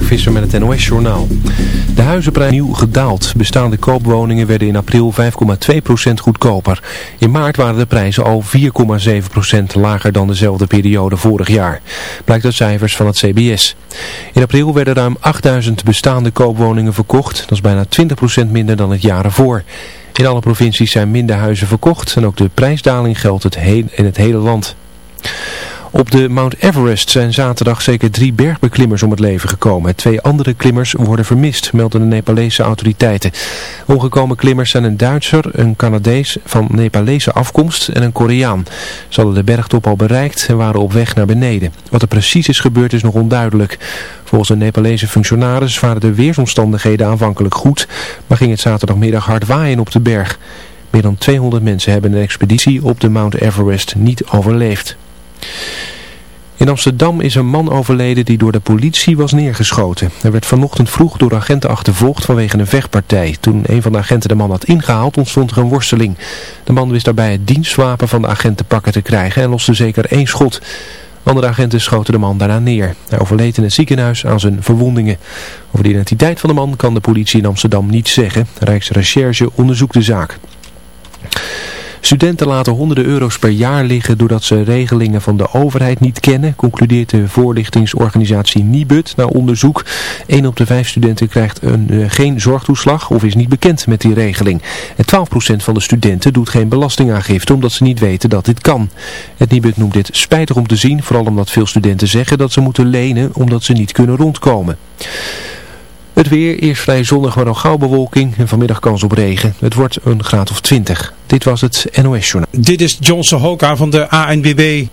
Visser met het NOS Journaal. De huizenprijs nieuw gedaald. Bestaande koopwoningen werden in april 5,2% goedkoper. In maart waren de prijzen al 4,7% lager dan dezelfde periode vorig jaar. Blijkt uit cijfers van het CBS. In april werden ruim 8000 bestaande koopwoningen verkocht. Dat is bijna 20% minder dan het jaar ervoor. In alle provincies zijn minder huizen verkocht en ook de prijsdaling geldt het in het hele land. Op de Mount Everest zijn zaterdag zeker drie bergbeklimmers om het leven gekomen. Twee andere klimmers worden vermist, melden de Nepalese autoriteiten. Omgekomen klimmers zijn een Duitser, een Canadees van Nepalese afkomst en een Koreaan. Ze hadden de bergtop al bereikt en waren op weg naar beneden. Wat er precies is gebeurd is nog onduidelijk. Volgens een Nepalese functionaris waren de weersomstandigheden aanvankelijk goed, maar ging het zaterdagmiddag hard waaien op de berg. Meer dan 200 mensen hebben een expeditie op de Mount Everest niet overleefd. In Amsterdam is een man overleden die door de politie was neergeschoten. Hij werd vanochtend vroeg door agenten achtervolgd vanwege een vechtpartij. Toen een van de agenten de man had ingehaald ontstond er een worsteling. De man wist daarbij het dienstwapen van de agent te pakken te krijgen en loste zeker één schot. Andere agenten schoten de man daarna neer. Hij overleed in het ziekenhuis aan zijn verwondingen. Over de identiteit van de man kan de politie in Amsterdam niet zeggen. Rijksrecherche onderzoekt de zaak. Studenten laten honderden euro's per jaar liggen doordat ze regelingen van de overheid niet kennen, concludeert de voorlichtingsorganisatie Nibud na onderzoek. 1 op de 5 studenten krijgt een, uh, geen zorgtoeslag of is niet bekend met die regeling. En 12% van de studenten doet geen belastingaangifte omdat ze niet weten dat dit kan. Het Nibud noemt dit spijtig om te zien, vooral omdat veel studenten zeggen dat ze moeten lenen omdat ze niet kunnen rondkomen. Het weer, eerst vrij zonnig maar nog gauw bewolking en vanmiddag kans op regen. Het wordt een graad of 20. Dit was het NOS Journaal. Dit is Johnson Hoka van de ANBB.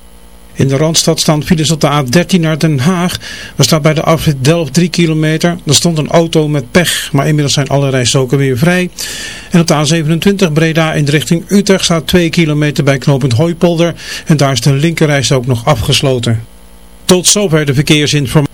In de Randstad staan files op de A13 naar Den Haag. Er staat bij de afrit Delft 3 kilometer. Er stond een auto met pech, maar inmiddels zijn alle rijstroken weer vrij. En op de A27 Breda in de richting Utrecht staat 2 kilometer bij knooppunt Hooipolder. En daar is de linkerreis ook nog afgesloten. Tot zover de verkeersinformatie.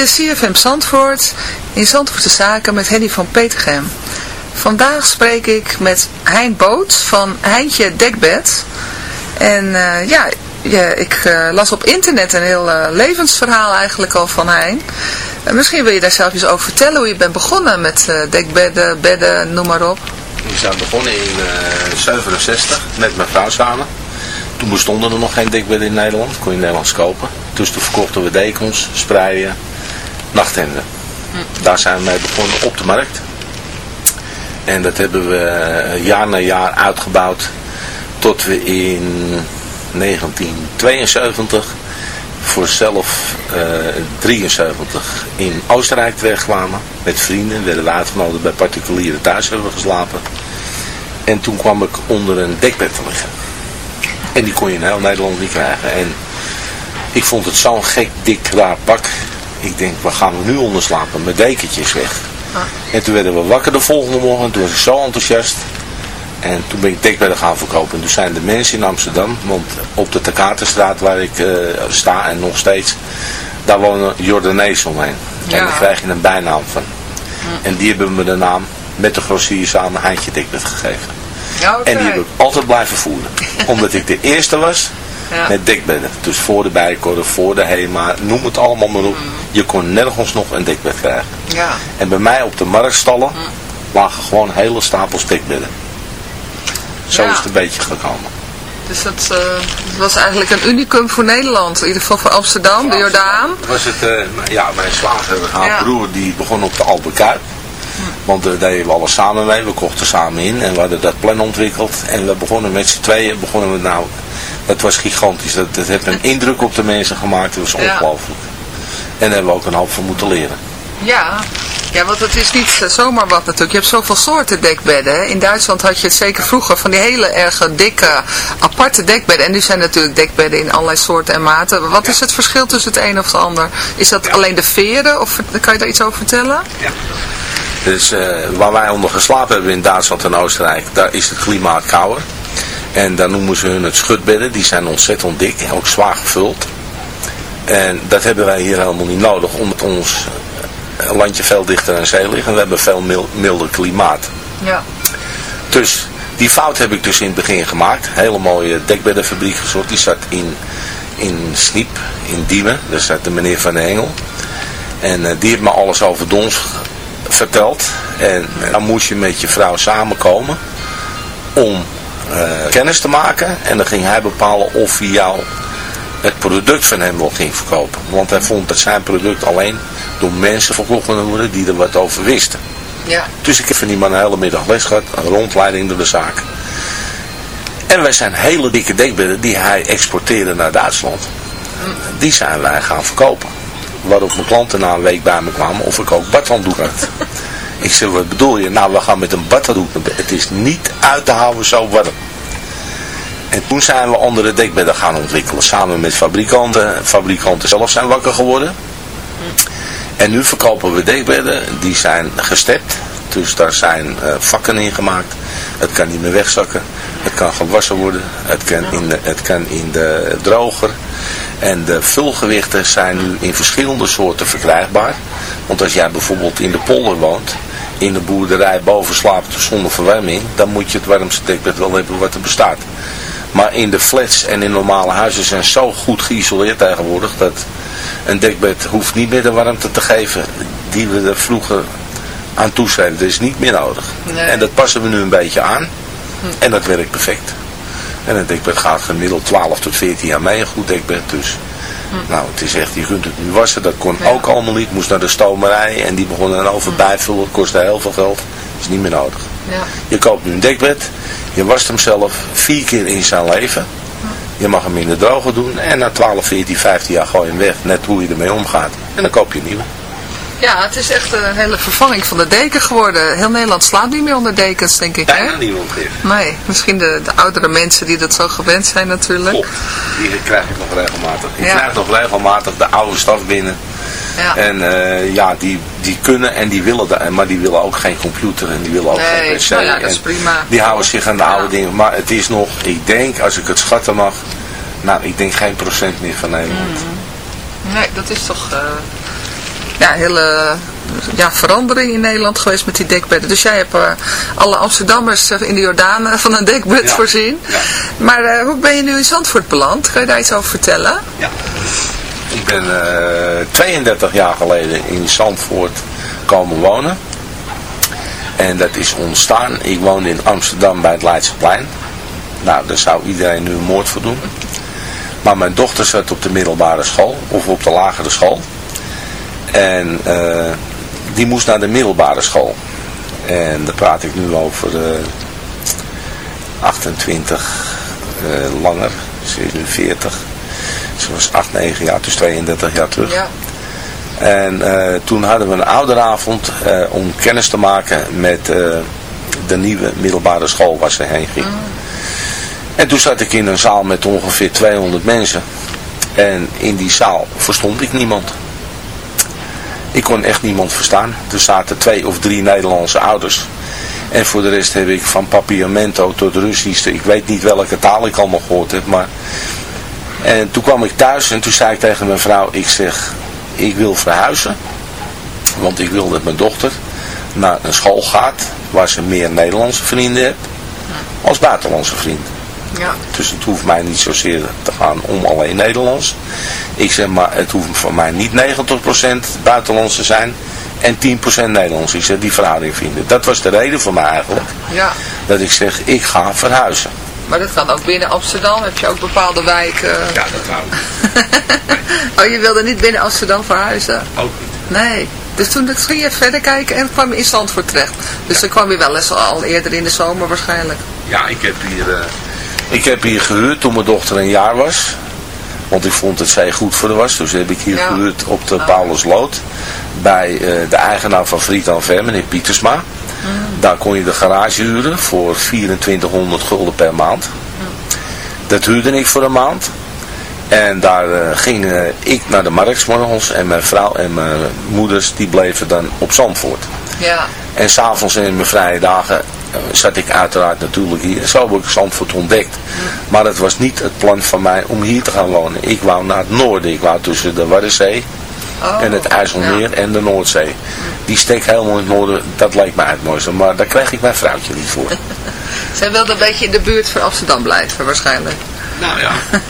Is CFM Zandvoort in Zandvoortse Zaken met Henny van Petergem. Vandaag spreek ik met Hein Boot van Heintje Dekbed. En eh, ja, ik eh, las op internet een heel eh, levensverhaal eigenlijk al van Hein. En misschien wil je daar zelf eens over vertellen hoe je bent begonnen met dekbedden, bedden, noem maar op. We zijn begonnen in 67 met mijn vrouw samen. Toen bestonden er nog geen dekbedden in Nederland. Kon je Nederlands kopen. Dus toen verkochten we dekens, spreien, nachthemden. Daar zijn we mee begonnen op de markt. En dat hebben we eh, jaar na jaar uitgebouwd. Tot we in 1972 voor zelf eh 73 in Oostenrijk terechtkwamen. Met vrienden. Werden we uitgenodigd bij particulieren thuis hebben geslapen. En toen kwam ik onder een dekbed te liggen. En die kon je in heel Nederland niet krijgen. En ik vond het zo'n gek, dik, raar pak. Ik denk, waar gaan we nu onder slapen? Mijn dekentjes weg. En toen werden we wakker de volgende morgen. En toen was ik zo enthousiast. En toen ben ik dekbedden gaan verkopen. En toen zijn de mensen in Amsterdam, want op de Takatenstraat waar ik eh, sta en nog steeds, daar wonen Jordanezen omheen. En daar krijg je een bijnaam van. En die hebben me de naam met de grossier samen Heintje Dekbed gegeven. En die heb ik altijd blijven voeren. Omdat ik de eerste was Ja. met dekbedden. Dus voor de Bijenkorf, voor de Hema, noem het allemaal maar op. Je kon nergens nog een dekbed krijgen. Ja. En bij mij op de marktstallen lagen gewoon hele stapels dekbedden. Zo Ja. is het een beetje gekomen. Dus dat, eh, was eigenlijk een unicum voor Nederland. In ieder geval voor Amsterdam, de Jordaan. Was het, eh, ja, mijn zwager, haar Ja. broer, die begon op de Albert Kuip. Want daar deden we alles samen mee. We kochten samen in en we hadden dat plan ontwikkeld. En we begonnen met z'n tweeën. Begonnen we nou, het was gigantisch. Dat, dat heeft een indruk op de mensen gemaakt. Dat was Ja. ongelooflijk. En daar hebben we ook een hoop van moeten leren. Ja. ja, want het is niet eh, zomaar wat natuurlijk. Je hebt zoveel soorten dekbedden. Hè. In Duitsland had je het zeker vroeger van die hele erg dikke, aparte dekbedden. En nu zijn natuurlijk dekbedden in allerlei soorten en maten. Wat is het verschil tussen het een of het ander? Is dat alleen de veren? Of kan je daar iets over vertellen? Dus eh, waar wij onder geslapen hebben in Duitsland en Oostenrijk, daar is het klimaat kouder. En daar noemen ze hun het schutbedden. Die zijn ontzettend dik en ook zwaar gevuld. En dat hebben wij hier helemaal niet nodig, omdat ons eh, landje veel dichter aan zee ligt en we hebben veel mil- milder klimaat. Ja. Dus die fout heb ik dus in het begin gemaakt. Hele mooie dekbeddenfabriek gezocht. Die zat in, in Sniep, in Diemen. Daar zat de meneer Van de Hengel. En eh, die heeft me alles over Dons verteld. En eh, dan moest je met je vrouw samenkomen om kennis te maken. En dan ging hij bepalen of hij jou het product van hem wel ging verkopen. Want hij vond dat zijn product alleen door mensen verkocht kon worden die er wat over wisten. Ja. Dus ik heb van die man een hele middag les gehad, een rondleiding door de zaak. En wij zijn hele dikke dekbedden die hij exporteerde naar Duitsland. Die zijn wij gaan verkopen. Waarop mijn klanten na een week bij me kwamen of ik ook badhanddoek had. Ik zeg, wat bedoel je? Nou, we gaan met een bed. Het is niet uit te houden zo warm. En toen zijn we andere dekbedden gaan ontwikkelen. Samen met fabrikanten. Fabrikanten zelf zijn wakker geworden. En nu verkopen we dekbedden. Die zijn gestept. Dus daar zijn eh, vakken in gemaakt. Het kan niet meer wegzakken. Het kan gewassen worden. Het kan, in het kan in de droger. En de vulgewichten zijn nu in verschillende soorten verkrijgbaar. Want als jij bijvoorbeeld in de polder woont. In de boerderij boven slaapt zonder verwarming. Dan moet je het warmste dekbed wel hebben wat er bestaat. Maar in de flats en in normale huizen zijn zo goed geïsoleerd tegenwoordig. Dat een dekbed hoeft niet meer de warmte te geven die we er vroeger aan toeschreven. Dat is niet meer nodig. Nee. En dat passen we nu een beetje aan. En dat werkt perfect. En een dekbed gaat gemiddeld 12 tot 14 jaar mee, een goed dekbed. Dus nou, het is echt, je kunt het nu wassen. Dat kon ook allemaal niet. Moest naar de stomerij en die begonnen dan over bijvullen. Kostte heel veel geld. is niet meer nodig. Ja. Je koopt nu een dekbed. Je wast hem zelf vier keer in zijn leven. Je mag hem in de droger doen. En na 12, 14, 15 jaar gooi je hem weg. Net hoe je ermee omgaat. En dan koop je een nieuwe. Ja, het is echt een hele vervanging van de deken geworden. Heel Nederland slaapt niet meer onder dekens, denk ik. Hè? Bijna niemand meer. Nee, misschien de, de oudere mensen die dat zo gewend zijn natuurlijk. Die krijg ik nog regelmatig. Ik Ja. krijg nog regelmatig de oude staf binnen. Ja. En eh, ja, die, die kunnen en die willen dat. Maar die willen ook geen computer en die willen ook Nee, geen PC. nou ja, dat is prima. Die houden zich aan de oude dingen. Maar het is nog, ik denk, als ik het schatten mag, nou, ik denk geen procent meer van Nederland. Mm. Nee, dat is toch eh, ja, hele ja, verandering in Nederland geweest met die dekbedden. Dus jij hebt eh, alle Amsterdammers eh, in de Jordaan eh, van een dekbed Ja. voorzien. Maar eh, hoe ben je nu in Zandvoort beland? Kan je daar iets over vertellen? Ik ben eh 32 jaar geleden in Zandvoort komen wonen. En dat is ontstaan. Ik woonde in Amsterdam bij het Leidseplein. Nou, daar zou iedereen nu een moord voor doen. Maar mijn dochter zat op de middelbare school, of op de lagere school. En eh, die moest naar de middelbare school. En daar praat ik nu over eh 28 eh, langer, ze is nu 40. Ze was 8, 9 jaar, dus 32 jaar terug. Ja. En eh, toen hadden we een ouderavond eh, om kennis te maken met eh, de nieuwe middelbare school waar ze heen ging. En toen zat ik in een zaal met ongeveer 200 mensen. En in die zaal verstond ik niemand. Ik kon echt niemand verstaan. Er zaten twee of drie Nederlandse ouders. En voor de rest heb ik van Papiamento tot Russisch, ik weet niet welke taal ik allemaal gehoord heb, maar... En toen kwam ik thuis en toen zei ik tegen mijn vrouw, ik zeg, ik wil verhuizen. Want ik wil dat mijn dochter naar een school gaat waar ze meer Nederlandse vrienden heeft als buitenlandse vrienden. Ja. Dus het hoeft mij niet zozeer te gaan om alleen Nederlands. Ik zeg maar, het hoeft voor mij niet 90% buitenlands te zijn en 10% Nederlands. Ik zeg, die verhouding vinden. Dat was de reden voor mij eigenlijk. ja. Dat ik zeg, ik ga verhuizen. Maar dat kan ook binnen Amsterdam. Heb je ook bepaalde wijken? Ja, dat wou ik. oh, je wilde niet binnen Amsterdam verhuizen? Ook Nee. Dus toen ging je verder kijken en kwam je in Zandvoort terecht. Dus dan kwam je wel eens al eerder in de zomer waarschijnlijk. Ja, ik heb hier, eh, ik heb hier gehuurd toen mijn dochter een jaar was. Want ik vond het zij goed voor de was. Dus heb ik hier Ja. gehuurd op de Paulusloot. Bij eh, de eigenaar van Friedland Ver, meneer Pietersma. Daar kon je de garage huren voor 2400 gulden per maand. Dat huurde ik voor een maand. En daar eh, ging eh, ik naar de markt 's morgens en mijn vrouw en mijn moeders die bleven dan op Zandvoort. Ja. En s'avonds en in mijn vrije dagen zat ik uiteraard natuurlijk hier. Zo heb ik Zandvoort ontdekt. Maar het was niet het plan van mij om hier te gaan wonen. Ik wou naar het noorden. Ik wou tussen de Waddenzee Oh, en het IJsselmeer en de Noordzee. Die steek helemaal in het noorden. Dat lijkt mij het mooiste. Maar daar kreeg ik mijn vrouwtje niet voor. Zij wilde een beetje in de buurt van Amsterdam blijven waarschijnlijk. Nou ja.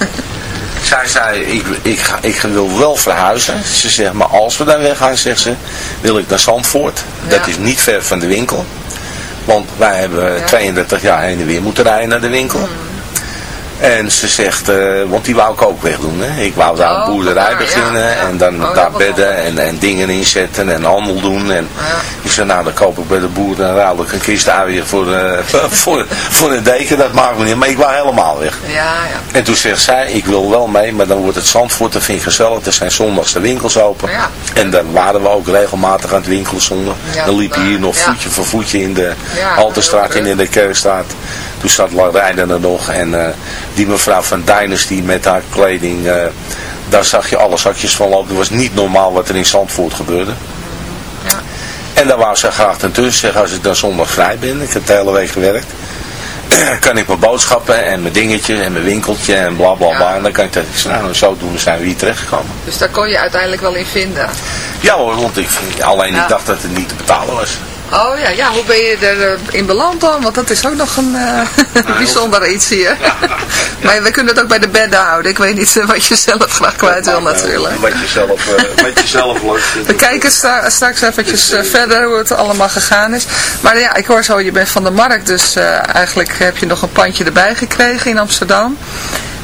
Zij zei, ik, ik, ga, ik wil wel verhuizen. Ze zegt, maar als we daar weggaan, zegt ze, wil ik naar Zandvoort. Dat is niet ver van de winkel. Want wij hebben 32 jaar heen en weer moeten rijden naar de winkel. En ze zegt, eh, want die wou ik ook wegdoen. Hè. Ik wou daar Oh, een boerderij vandaar, beginnen ja, ja. en dan Oh, daar bedden en, en dingen inzetten en handel doen. En ik zei, nou dan koop ik bij de boer en ruil ik een kist uien voor, eh, voor, voor een deken. Dat maakt me niet, maar ik wou helemaal weg. Ja, ja. En toen zegt zij, ik wil wel mee, maar dan wordt het Zandvoort, dat vind ik gezellig. Er zijn zondags de winkels open. Ja. En dan waren we ook regelmatig aan het winkelen zondag. Ja, dan liep je hier waar. nog Ja. voetje voor voetje in de Ja, Halterstraat heel en in de Kerkstraat. Toen zat Larijden er nog en eh, die mevrouw van Dynasty met haar kleding, eh, daar zag je alle zakjes van lopen. Het was niet normaal wat er in Zandvoort gebeurde. Ja. En daar wou ze graag tussen zeggen, als ik dan zondag vrij ben, ik heb de hele week gewerkt, kan ik mijn boodschappen en mijn dingetje en mijn winkeltje en bla bla bla. Ja. En dan kan ik dat, nou zodoende zijn we hier terechtgekomen. Dus daar kon je uiteindelijk wel in vinden. Ja hoor, want ik, alleen Ja. ik dacht dat het niet te betalen was. Oh ja, ja, hoe ben je erin in beland dan? Want dat is ook nog een eh, bijzonder iets hier. Maar we kunnen het ook bij de bedden houden. Ik weet niet eh, wat je zelf graag kwijt wil natuurlijk. Wat je zelf, eh, wat je zelf. We kijken straks eventjes eh, verder hoe het allemaal gegaan is. Maar ja, ik hoor zo, je bent van de markt, dus eh, eigenlijk heb je nog een pandje erbij gekregen in Amsterdam.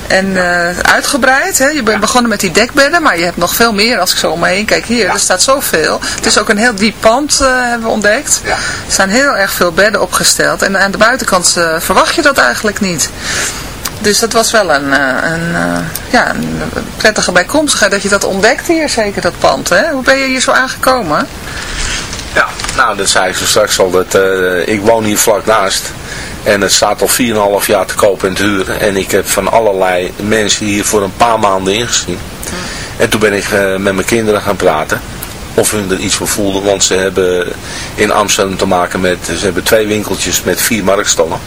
En eh, uitgebreid, hè? je bent begonnen met die dekbedden, maar je hebt nog veel meer als ik zo om me heen kijk. Hier, er staat zoveel. Het is ook een heel diep pand, eh, hebben we ontdekt. Ja. Er zijn heel erg veel bedden opgesteld en aan de buitenkant eh, verwacht je dat eigenlijk niet. Dus dat was wel een, een, ja, een prettige bijkomstigheid dat je dat ontdekte hier, zeker dat pand. Hè? Hoe ben je hier zo aangekomen? Ja, nou dat zei ik zo straks al. Dat, ik woon hier vlak naast. En het staat al 4,5 jaar te kopen en te huren. En ik heb van allerlei mensen hier voor een paar maanden ingezien. En toen ben ik eh, met mijn kinderen gaan praten. Of hun er iets voor voelden. Want ze hebben in Amsterdam te maken met... Ze hebben twee winkeltjes met vier marktstallen.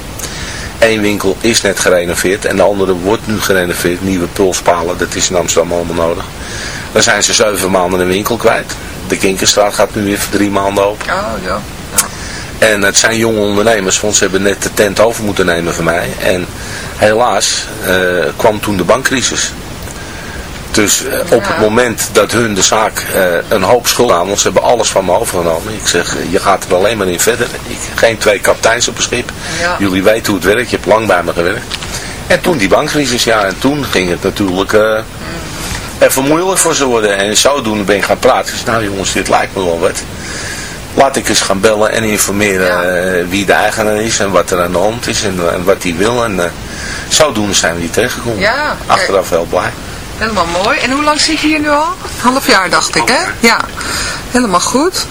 Eén winkel is net gerenoveerd. En de andere wordt nu gerenoveerd. Nieuwe pulspalen. Dat is in Amsterdam allemaal nodig. Dan zijn ze zeven maanden een winkel kwijt. De Kinkerstraat gaat nu weer voor drie maanden open. Oh ja. En het zijn jonge ondernemers, want ze hebben net de tent over moeten nemen van mij. En helaas eh, kwam toen de bankcrisis. Dus eh, op het moment dat hun de zaak eh, een hoop schuld aan, want ze hebben alles van me overgenomen. Ik zeg, je gaat er alleen maar in verder. Ik, geen twee kapiteins op een schip. Ja. Jullie weten hoe het werkt, je hebt lang bij me gewerkt. En toen die bankcrisis, ja, en toen ging het natuurlijk eh, even moeilijk voor ze worden. En zodoende ben ik gaan praten. Nou jongens, dit lijkt me wel wat. Laat ik eens gaan bellen en informeren Ja. eh, wie de eigenaar is en wat er aan de hand is en, en wat hij wil. En uh, zodoende zijn we hier tegengekomen. Ja. Achteraf wel blij. Helemaal mooi. En hoe lang zit je hier nu al? Half jaar dacht ik, hè? Ja. Helemaal goed.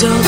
so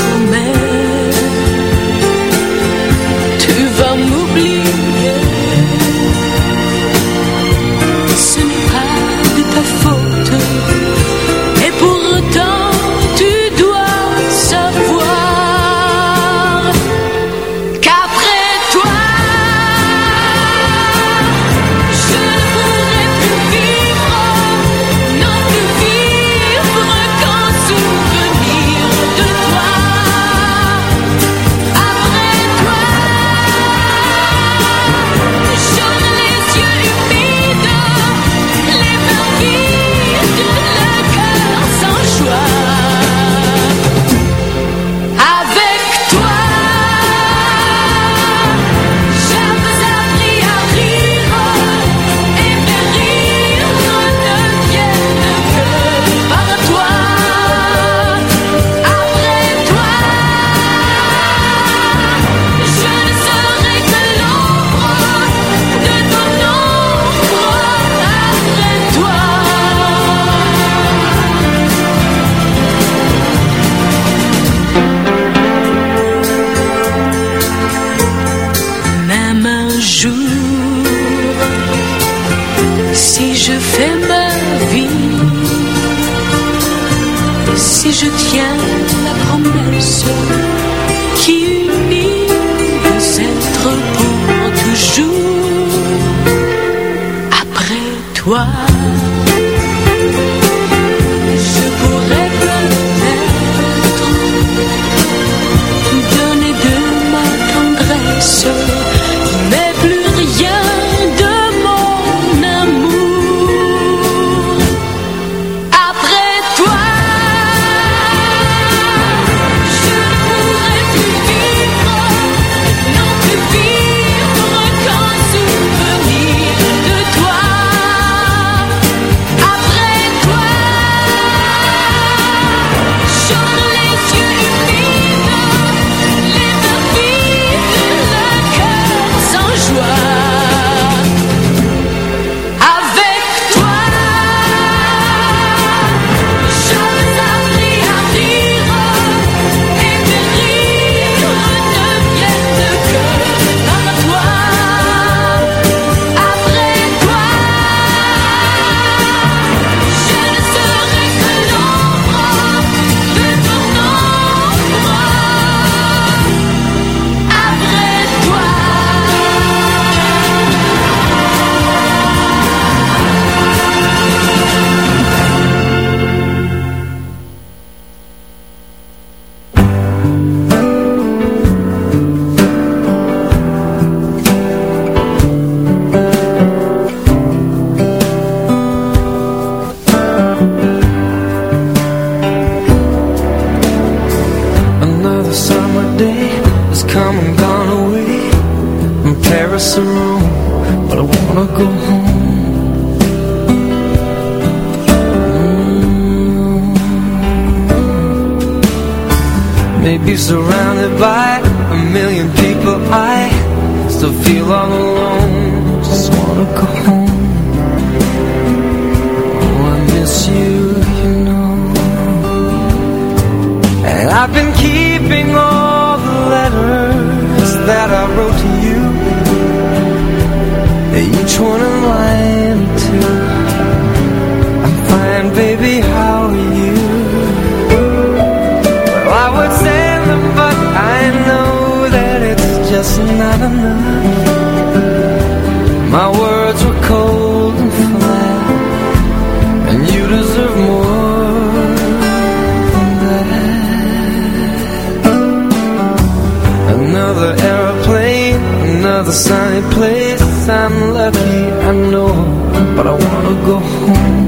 go home.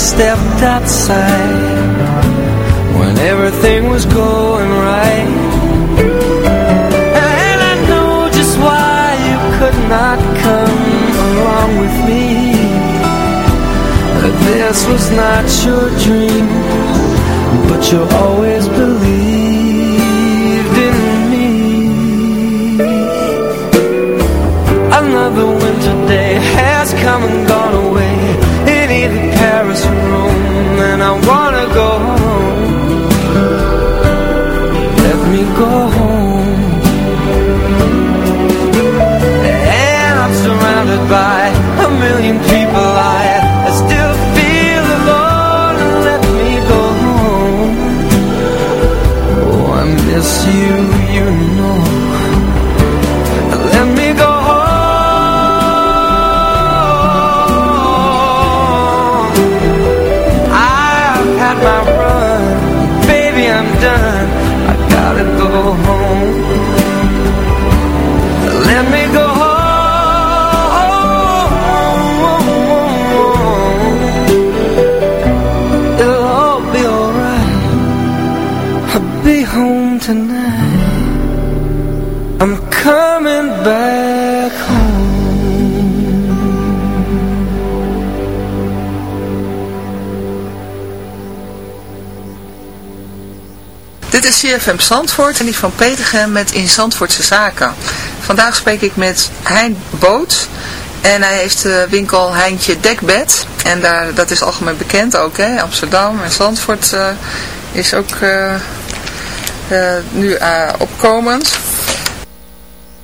stepped outside when everything was going right. And I know just why you could not come along with me. That this was not your dream, but your own. CFM Zandvoort en die van Petergem met In Zandvoortse Zaken. Vandaag spreek ik met Hein Boot en hij heeft de winkel Heintje Dekbed. En daar, dat is algemeen bekend ook, hè? Amsterdam en Zandvoort eh, is ook eh, eh, nu opkomend.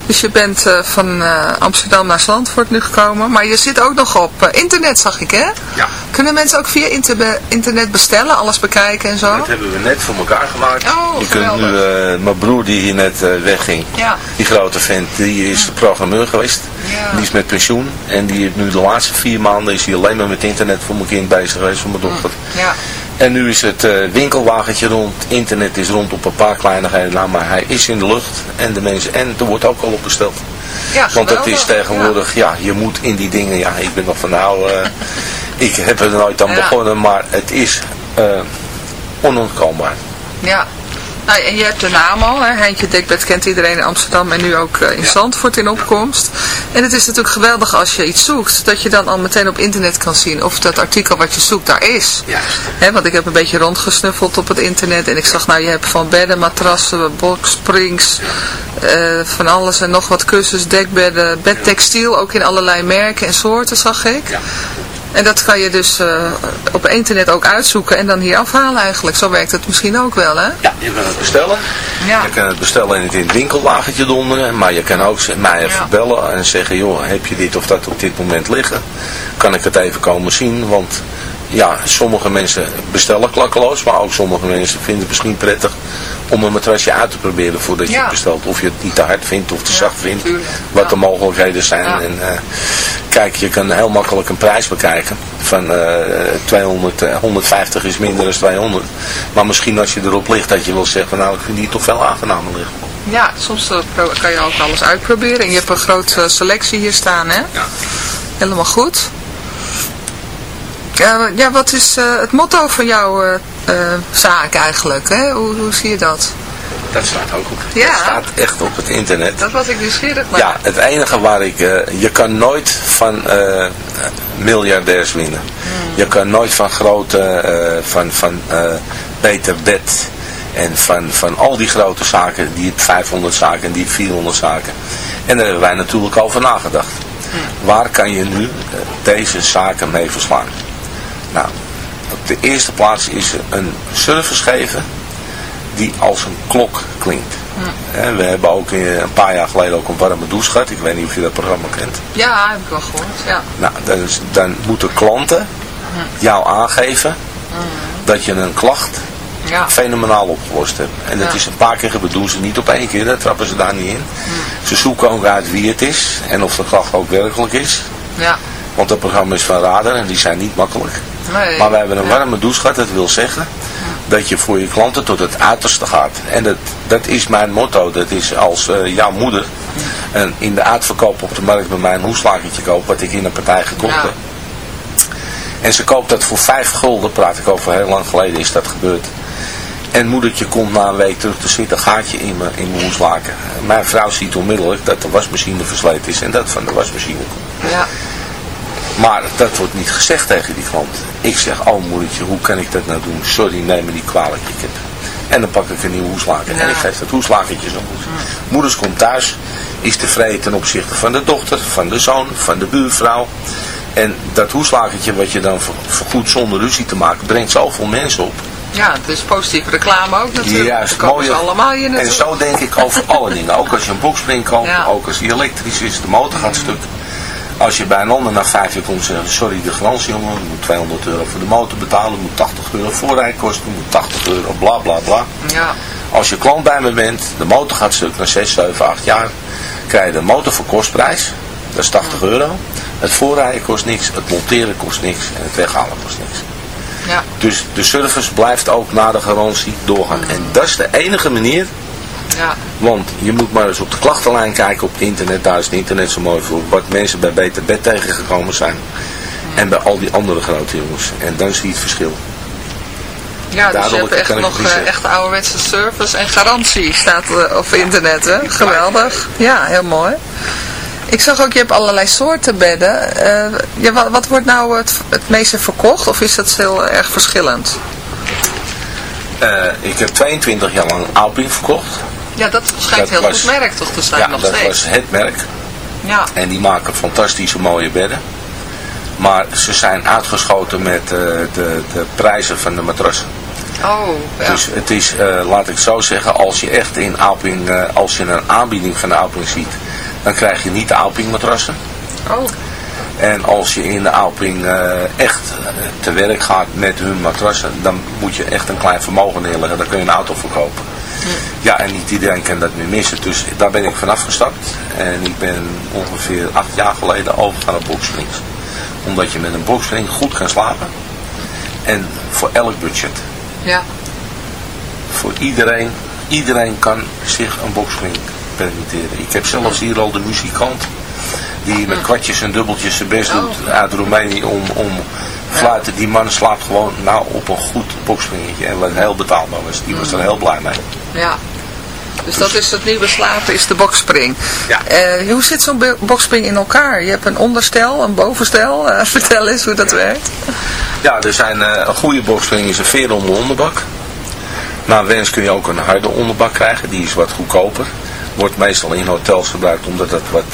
Dus je bent van Amsterdam naar Zandvoort nu gekomen. Maar je zit ook nog op internet, zag ik, hè? Ja. Kunnen mensen ook via inter internet bestellen, alles bekijken en zo? Dat hebben we net voor elkaar gemaakt. Oh, je kunt nu, mijn broer die hier net wegging, ja. die grote vent, die is programmeur geweest. Ja. Die is met pensioen. En die heeft nu de laatste vier maanden is hij alleen maar met internet voor mijn kind bezig geweest, voor mijn dochter. Ja. En nu is het uh, winkelwagentje rond, internet is rond op een paar kleinigheden, nou, maar hij is in de lucht en de mensen, en er wordt ook al op besteld. Ja, Want het is tegenwoordig, ja. ja. je moet in die dingen, ja, ik ben nog van nou, uh, ik heb er nooit aan ja. begonnen, maar het is uh, onontkoombaar. Ja. Nou, en je hebt de naam al, hè? Heintje Dekbed kent iedereen in Amsterdam en nu ook uh, in ja. Zandvoort in opkomst. En het is natuurlijk geweldig als je iets zoekt, dat je dan al meteen op internet kan zien of dat artikel wat je zoekt daar is. Ja. Hè, want ik heb een beetje rondgesnuffeld op het internet en ik zag nou, je hebt van bedden, matrassen, boxsprings, uh, van alles en nog wat kussens, dekbedden, bedtextiel, ook in allerlei merken en soorten zag ik. Ja. En dat kan je dus uh, op internet ook uitzoeken en dan hier afhalen eigenlijk. Zo werkt het misschien ook wel, hè? Ja, je kan het bestellen. Ja. Je kan het bestellen en het in het winkelwagentje donderen. Maar je kan ook mij even Ja. bellen en zeggen, joh, heb je dit of dat op dit moment liggen? Kan ik het even komen zien? Want ja, sommige mensen bestellen klakkeloos, maar ook sommige mensen vinden het misschien prettig om een matrasje uit te proberen voordat je Ja. het bestelt. Of je het niet te hard vindt of te Ja, zacht vindt. tuurlijk. Wat de mogelijkheden zijn. En, eh, kijk, je kan heel makkelijk een prijs bekijken. Van eh 200, eh, 150 is minder dan 200. Maar misschien als je erop ligt dat je wil zeggen, van, nou ik vind die toch veel aangenamer liggen. Ja, soms kan je ook alles uitproberen. En je hebt een grote selectie hier staan, hè? Ja. Helemaal goed. Ja, ja wat is uh, het motto van jouw uh, zaak eigenlijk? Hè? Hoe, hoe zie je dat? Dat staat ook op. Ja. Dat staat echt op het internet. Dat was ik nieuwsgierig naar. Ja, het enige waar ik... Uh, je kan nooit van uh, miljardairs winnen. Hmm. Je kan nooit van grote... Uh, van, van Peter Bed... En van, van al die grote zaken, die 500 zaken en die 400 zaken. En daar hebben wij natuurlijk over nagedacht. Hmm. Waar kan je nu deze zaken mee verslaan? Nou, op de eerste plaats is een service geven die als een klok klinkt. Hm. We hebben ook een paar jaar geleden ook een warme douche gehad. Ik weet niet of je dat programma kent. Ja, heb ik wel gehoord. Ja. Nou, dan, dan moeten klanten jou aangeven dat je een klacht ja. fenomenaal opgelost hebt. En dat Ja. is een paar keer gebeurd. doen ze niet op één keer, dat trappen ze daar niet in. Ze zoeken ook uit wie het is en of de klacht ook werkelijk is. Ja. Want dat programma is van radar en die zijn niet makkelijk. Nee. Maar we hebben een warme douche gehad. Dat wil zeggen dat je voor je klanten tot het uiterste gaat. En dat, dat is mijn motto. Dat is als uh, jouw moeder en in de uitverkoop op de markt bij mij een hoeslagentje koopt. Wat ik in een partij gekocht Ja. heb. En ze koopt dat voor 5 gulden. Praat ik over heel lang geleden is dat gebeurd. En moedertje komt na een week terug te zitten. Gaatje in mijn, in mijn hoeslaken. Mijn vrouw ziet onmiddellijk dat de wasmachine versleten is. En dat van de wasmachine komt. Ja. Maar dat wordt niet gezegd tegen die klant. Ik zeg, oh moedertje, hoe kan ik dat nou doen? Sorry, neem me niet kwalijk. Ik heb... En dan pak ik een nieuw hoeslaken. Ja. En ik geef dat hoeslakentje zo goed. Moeders komt thuis, is tevreden ten opzichte van de dochter, van de zoon, van de buurvrouw. En dat hoeslakentje wat je dan vergoedt zonder ruzie te maken, brengt zoveel mensen op. Ja, het is positieve reclame ook natuurlijk. Juist, allemaal hier En zo denk ik over alle dingen. Ook als je een boxspring koopt, Ja. ook als die elektrisch is, de motor gaat stuk. Als je bij een ander na vijf jaar komt zeggen, sorry de garantie jongen, je moet 200 euro voor de motor betalen, je moet 80 euro voorrijkosten, je moet 80 euro bla bla bla. Ja. Als je klant bij me bent, de motor gaat stuk na 6, 7, 8 jaar, krijg je de motor voor kostprijs, dat is 80 euro. Het voorrijden kost niks, het monteren kost niks en het weghalen kost niks. Ja. Dus de service blijft ook na de garantie doorgaan. En dat is de enige manier Ja. want je moet maar eens op de klachtenlijn kijken op het internet. Daar is het internet zo mooi voor. Wat mensen bij Beter Bed tegengekomen zijn. En bij al die andere grote jongens. En dan zie je het verschil. Ja, dus je hebt echt nog eh, echt ouderwetse service en garantie staat eh, op internet, hè? Geweldig. Ja, heel mooi. Ik zag ook, je hebt allerlei soorten bedden. Eh, ja, wat, wat wordt nou het, het meeste verkocht of is dat heel erg verschillend? Ik heb 22 jaar lang Alping verkocht. Ja, dat schijnt Dat heel was- goed merk toch te zijn ja, nog dat steeds. was het merk. Ja, En die maken fantastische mooie bedden. Maar ze zijn uitgeschoten met eh, de, de prijzen van de matrassen. oh, ja. Dus het is, eh, laat ik het zo zeggen, als je echt in Alping, eh, als je een aanbieding van de Alping ziet, dan krijg je niet de Alping matrassen. Oh, En als je in de Alping echt te werk gaat met hun matrassen, dan moet je echt een klein vermogen neerleggen. Dan kun je een auto verkopen. Ja, en niet iedereen kan dat meer missen. Dus daar ben ik vanaf gestapt. En ik ben ongeveer acht jaar geleden overgegaan naar boxsprings. Omdat je met een boxspring goed kan slapen. En voor elk budget. ja. Voor iedereen, iedereen kan zich een boxspring permitteren. Ik heb zelfs hier al de muzikant die met kwartjes en dubbeltjes zijn best Oh. doet uit Roemenië om, om fluiten. Die man slaapt gewoon nou op een goed boxspringetje en wat heel betaalbaar was. Die was er heel blij mee. Ja. Dus dat is het nieuwe slapen, is de boxspring. Ja. Eh, hoe zit zo'n bo- boxspring in elkaar? Je hebt een onderstel, een bovenstel. Eh, vertel eens hoe dat werkt. Ja, er zijn eh, een goede boxspring is een veerronde onderbak. Naar wens kun je ook een harde onderbak krijgen. Die is wat goedkoper. Wordt meestal in hotels gebruikt omdat het wat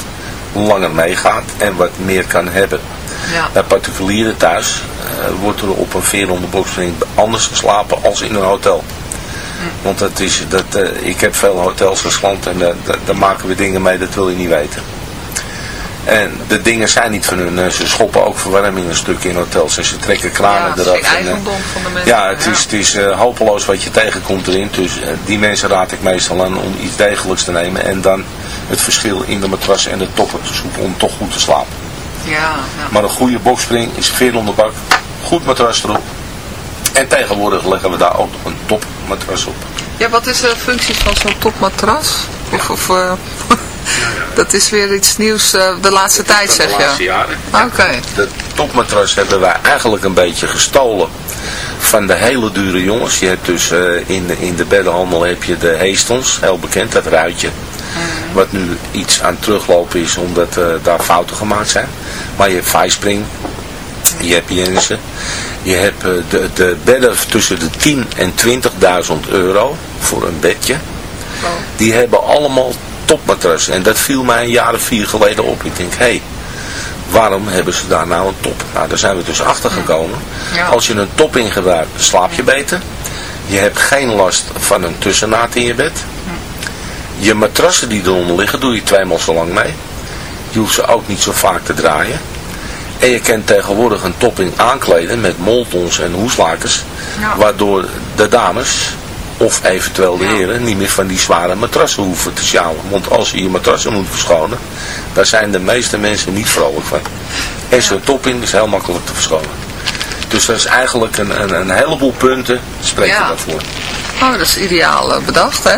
langer meegaat en wat meer kan hebben. Ja. Bij particulieren thuis eh, wordt er op een veerronde boxspring anders geslapen als in een hotel. Want dat is, dat, eh, ik heb veel hotels gesland en eh, da- daar maken we dingen mee, dat wil je niet weten. En de dingen zijn niet van hun. eh, Ze schoppen ook verwarming een stuk in hotels. En ze trekken Ja, kranen het is eraf. en, eh, van de mensen. ja, het is, het is eh, hopeloos wat je tegenkomt erin. Dus eh, die mensen raad ik meestal aan om iets degelijks te nemen. En dan het verschil in de matras en de toppen te zoeken om toch goed te slapen. Ja, ja. Maar een goede boxspring is veel onder bak. Goed matras erop. En tegenwoordig leggen we daar ook een topmatras op. Ja, wat is de functie van zo'n topmatras? Of, of, eh, dat is weer iets nieuws eh, de laatste tijd, zeg De laatste je? jaren. Oké. De topmatras hebben wij eigenlijk een beetje gestolen van de hele dure jongens. Je hebt dus eh, in, de, in de beddenhandel heb je de Hastons, heel bekend, dat ruitje. Wat nu iets aan het teruglopen is omdat eh, daar fouten gemaakt zijn. Maar je hebt Vijspring, je hebt Jensen. Je hebt eh, de, de bedden tussen de 10 en 20.000 euro voor een bedje. Die hebben allemaal topmatrassen. En dat viel mij een jaar of vier geleden op. Ik denk, hé, hey, waarom hebben ze daar nou een top? Nou, daar zijn we dus achter gekomen. Ja. Als je een top in gebruikt, slaap je beter. Je hebt geen last van een tussennaad in je bed. Je matrassen die eronder liggen, doe je tweemaal zo lang mee. Je hoeft ze ook niet zo vaak te draaien. En je kan tegenwoordig een topping aankleden met moltons en hoeslakers. Ja. Waardoor de dames, of eventueel de heren, niet meer van die zware matrassen hoeven te sjouwen. Want als je je matrassen moet verschonen, daar zijn de meeste mensen niet vrolijk van. En zo'n topping is heel makkelijk te verschonen. Dus dat is eigenlijk een, een, een heleboel punten, spreekt Ja. er daarvoor. Oh, dat is ideaal eh, bedacht, hè?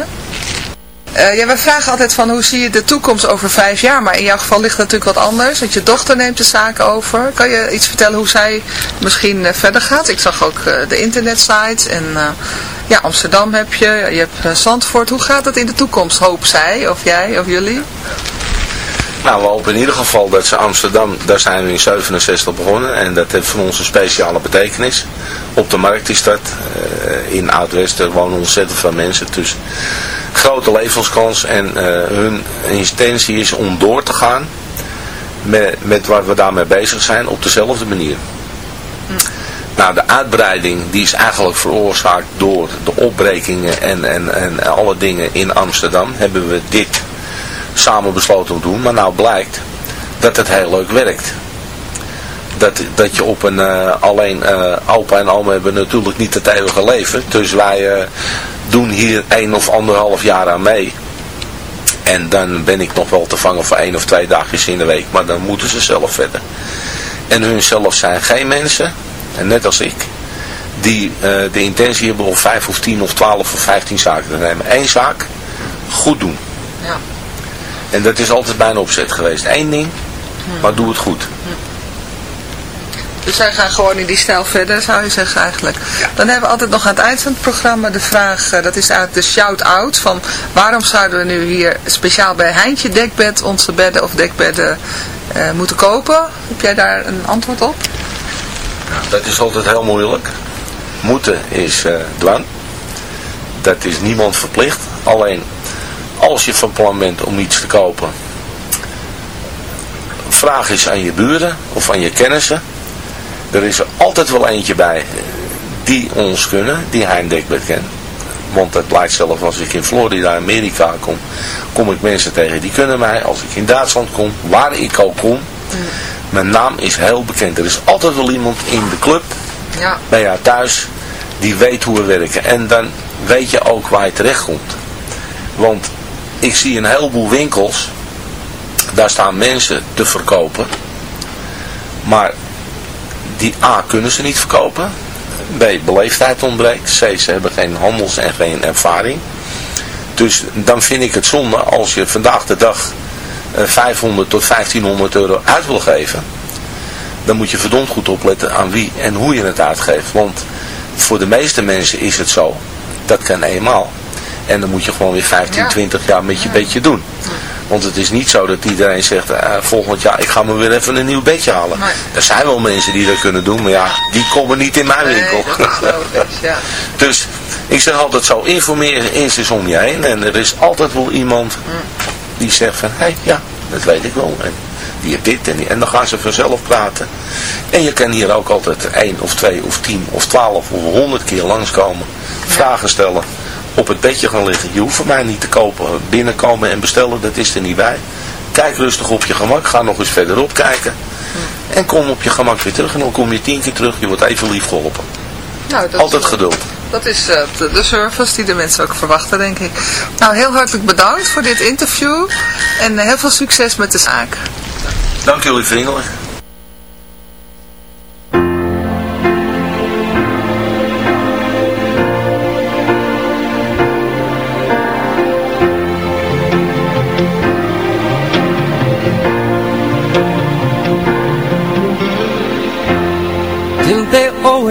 Eh, ja, wij vragen altijd van hoe zie je de toekomst over vijf jaar, maar in jouw geval ligt het natuurlijk wat anders, want je dochter neemt de zaak over. Kan je iets vertellen hoe zij misschien eh, verder gaat? Ik zag ook eh, de internetsite en ja, Amsterdam heb je, je hebt Zandvoort. Hoe gaat het in de toekomst, hoop zij, of jij, of jullie? Nou, we hopen in ieder geval dat ze Amsterdam, daar zijn we in 67 begonnen. En dat heeft voor ons een speciale betekenis. Op de markt is dat. in Oud-Westen wonen ontzettend veel mensen. Dus grote levenskans. En eh, hun intentie is om door te gaan met, met waar we daarmee bezig zijn op dezelfde manier. Nou, de uitbreiding die is eigenlijk veroorzaakt door de opbrekingen en, en, en alle dingen in Amsterdam. Hebben we dit samen besloten om te doen. Maar nou blijkt dat het heel leuk werkt. Dat, dat je op een, eh, alleen eh opa en oma hebben natuurlijk niet het eeuwige leven. Dus wij doen hier één of anderhalf jaar aan mee. En dan ben ik nog wel te vangen voor één of twee dagjes in de week. Maar dan moeten ze zelf verder. En hun zelf zijn geen mensen, en net als ik, die eh, de intentie hebben om vijf of tien of twaalf of vijftien zaken te nemen. Eén zaak, goed doen. Ja. En dat is altijd mijn opzet geweest. Eén ding, maar doe het goed. Dus wij gaan gewoon in die stijl verder, zou je zeggen eigenlijk. Dan hebben we altijd nog aan het eind van het programma de vraag, eh, dat is eigenlijk de shout-out van waarom zouden we nu hier speciaal bij Heintje Dekbed onze bedden of dekbedden eh, moeten kopen? Heb jij daar een antwoord op? Nou, dat is altijd heel moeilijk. Moeten is eh, dwang. Dat is niemand verplicht. Alleen als je van plan bent om iets te kopen, vraag eens aan je buren of aan je kennissen. Er is er altijd wel eentje bij die ons kunnen, die hij een dekbed kent. Want het blijkt zelf als ik in Florida, Amerika kom, kom ik mensen tegen die kunnen mij. Als ik in Duitsland kom, waar ik ook kom, mijn naam is heel bekend. Er is altijd wel iemand in de club, Ja. bij jou thuis, die weet hoe we werken. En dan weet je ook waar je terecht komt. Want ik zie een heleboel winkels, daar staan mensen te verkopen. Maar die A kunnen ze niet verkopen. B beleefdheid ontbreekt. C ze hebben geen handels en geen ervaring. Dus dan vind ik het zonde als je vandaag de dag eh, 500 tot 1500 euro uit wil geven. Dan moet je verdomd goed opletten aan wie en hoe je het uitgeeft. Want voor de meeste mensen is het zo. Dat kan eenmaal. En dan moet je gewoon weer 15, Ja. 20 jaar met je bedje doen. Want het is niet zo dat iedereen zegt, eh, volgend jaar ik ga me weer even een nieuw bedje halen. Nee. Er zijn wel mensen die dat kunnen doen, maar ja, die komen niet in mijn winkel. Dat is ja. Dus ik zeg altijd zo, informeren is eens om je heen. En er is altijd wel iemand die zegt van, hé, hey, ja, dat weet ik wel. En die heeft dit en die. En dan gaan ze vanzelf praten. En je kan hier ook altijd één of twee of tien of twaalf of honderd keer langskomen. Vragen stellen. Op het bedje gaan liggen. Je hoeft mij niet te kopen. Binnenkomen en bestellen, dat is er niet bij. Kijk rustig op je gemak. Ga nog eens verderop kijken. En kom op je gemak weer terug. En dan kom je tien keer terug. Je wordt even lief geholpen. Nou, dat Altijd geduld. Dat is eh, de, de service die de mensen ook verwachten, denk ik. Nou, heel hartelijk bedankt voor dit interview. En eh, heel veel succes met de zaak. Dank jullie vriendelijk.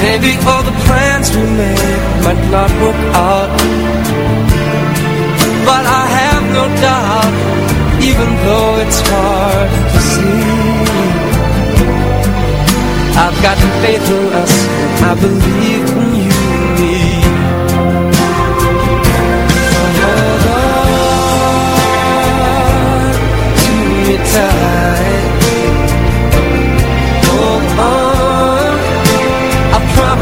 Maybe all the plans we made might not work out. But I have no doubt Even though it's hard to see. I've got faith in us I believe in you. And me hold on to me tight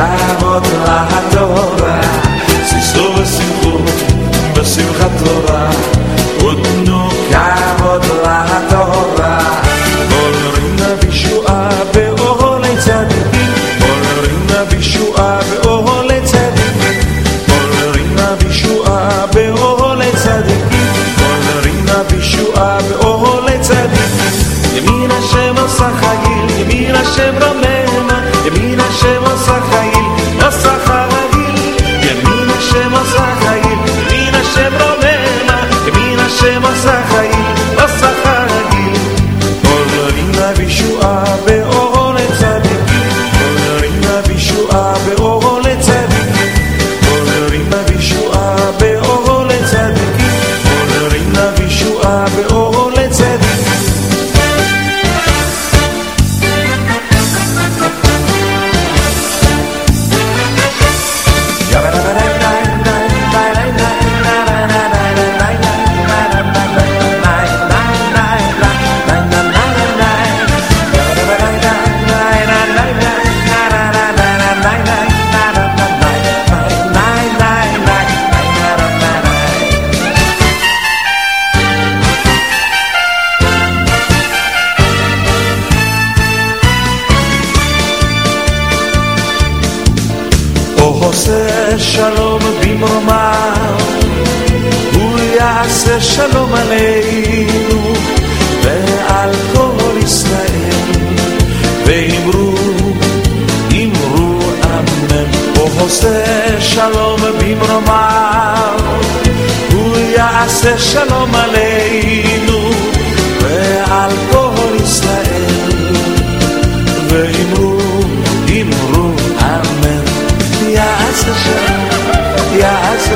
A voto la hatora se estou a cifo na sinha